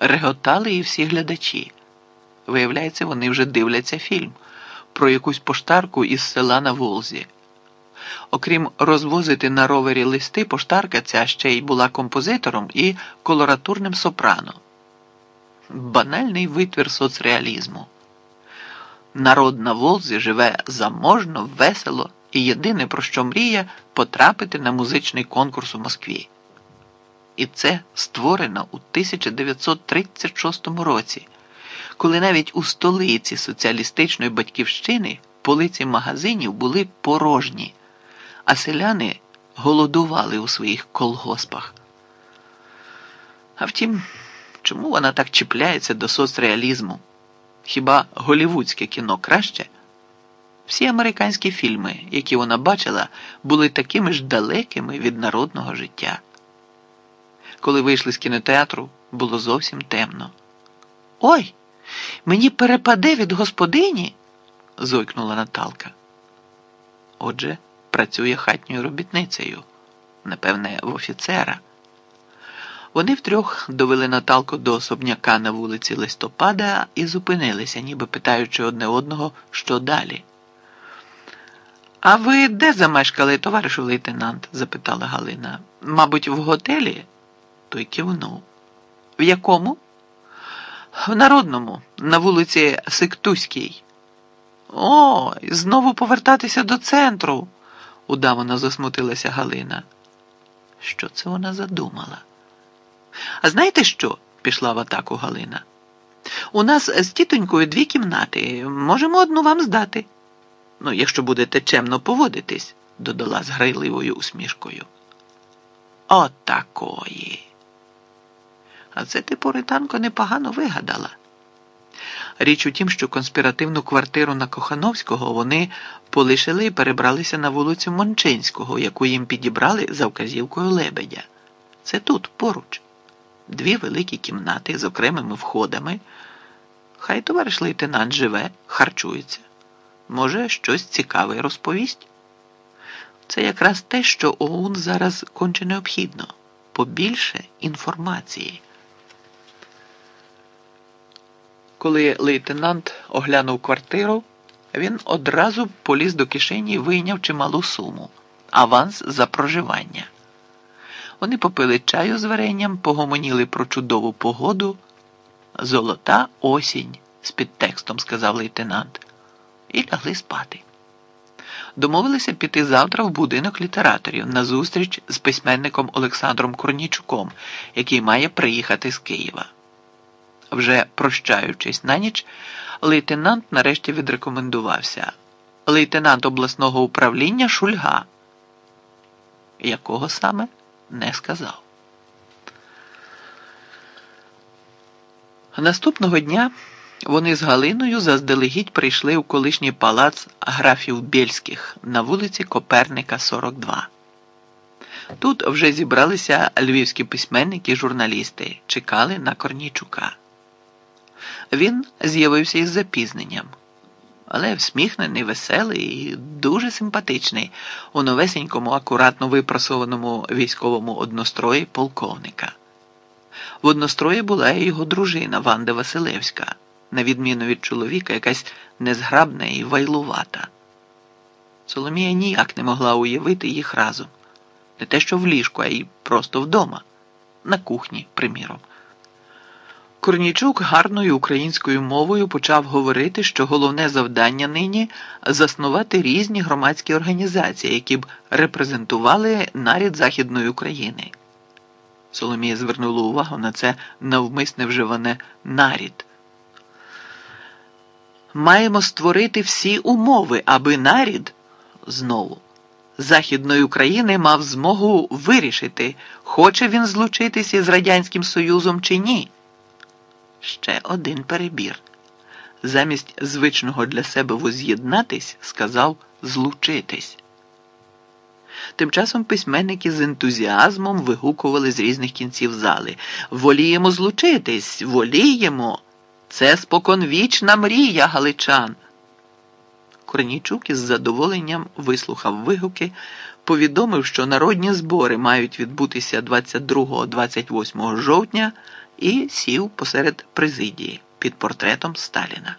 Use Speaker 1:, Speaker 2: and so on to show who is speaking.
Speaker 1: Реготали і всі глядачі. Виявляється, вони вже дивляться фільм про якусь поштарку із села на Волзі. Окрім розвозити на ровері листи, поштарка ця ще й була композитором і колоратурним сопрано. Банальний витвір соцреалізму. Народ на Волзі живе заможно, весело і єдине, про що мріє, потрапити на музичний конкурс у Москві. І це створено у 1936 році, коли навіть у столиці соціалістичної батьківщини полиці магазинів були порожні, а селяни голодували у своїх колгоспах. А втім, чому вона так чіпляється до соцреалізму? Хіба голівудське кіно краще? Всі американські фільми, які вона бачила, були такими ж далекими від народного життя. Коли вийшли з кінотеатру, було зовсім темно. Ой, мені перепаде від господині, зойкнула Наталка. Отже, працює хатньою робітницею, напевне, в офіцера. Вони втрьох довели Наталку до особняка на вулиці Листопада і зупинилися, ніби питаючи одне одного, що далі. А ви де замешкали, товаришу лейтенант? запитала Галина. Мабуть, в готелі? Той кивнув. В якому? В народному, на вулиці Сиктуській. О, знову повертатися до центру, удавано засмутилася Галина. Що це вона задумала? А знаєте що? пішла в атаку Галина. У нас з тітонькою дві кімнати. Можемо одну вам здати. Ну, якщо будете чемно поводитись, додала з грайливою усмішкою. Отакої. А це ти, Поританко, непогано вигадала. Річ у тім, що конспіративну квартиру на Кохановського вони полишили і перебралися на вулицю Мончинського, яку їм підібрали за вказівкою лебедя. Це тут, поруч, дві великі кімнати з окремими входами. Хай товариш лейтенант живе, харчується. Може, щось цікаве розповість. Це якраз те, що ОУН зараз конче необхідно побільше інформації. Коли лейтенант оглянув квартиру, він одразу поліз до кишені і вийняв чималу суму аванс за проживання. Вони попили чаю з варенням, погомоніли про чудову погоду. Золота осінь, з підтекстом сказав лейтенант, і лягли спати. Домовилися піти завтра в будинок літераторів на зустріч з письменником Олександром Корнічуком, який має приїхати з Києва. Вже прощаючись на ніч, лейтенант нарешті відрекомендувався. Лейтенант обласного управління Шульга. Якого саме не сказав. Наступного дня вони з Галиною заздалегідь прийшли у колишній палац графів Бєльських на вулиці Коперника, 42. Тут вже зібралися львівські письменники журналісти, чекали на Корнійчука. Він з'явився із запізненням, але всміхнений, веселий і дуже симпатичний у новесенькому, акуратно випрасованому військовому однострої полковника. В однострої була і його дружина Ванда Василевська, на відміну від чоловіка, якась незграбна і вайлувата. Соломія ніяк не могла уявити їх разом, не те, що в ліжку, а й просто вдома, на кухні, приміром. Корнійчук гарною українською мовою почав говорити, що головне завдання нині заснувати різні громадські організації, які б репрезентували нарід Західної України. Соломія звернула увагу на це навмисне вживане нарід. Маємо створити всі умови, аби нарід знову Західної України мав змогу вирішити, хоче він злучитися з Радянським Союзом чи ні. Ще один перебір. Замість звичного для себе воз'єднатись, сказав злучитись. Тим часом письменники з ентузіазмом вигукували з різних кінців зали Воліємо злучитись, воліємо. Це споконвічна мрія галичан. Корнійчук із задоволенням вислухав вигуки, повідомив, що народні збори мають відбутися 22-28 жовтня і сів посеред президії під портретом Сталіна.